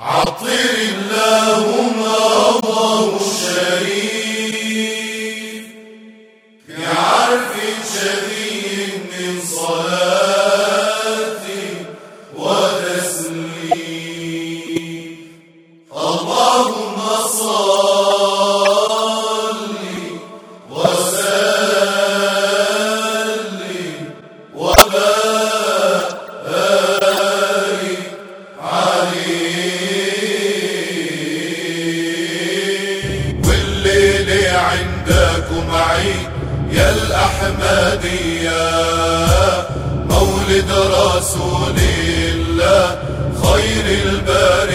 عطر اللهم الله الشريف. الأحمدية مولد رسول الله خير البرية.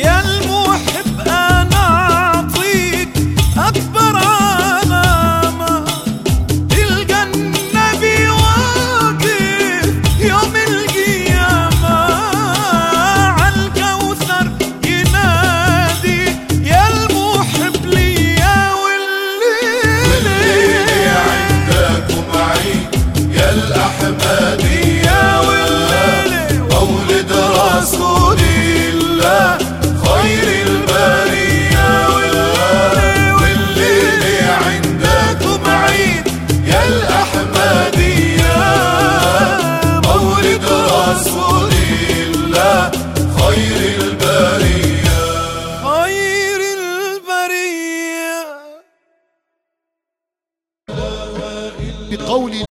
Yeah. بقول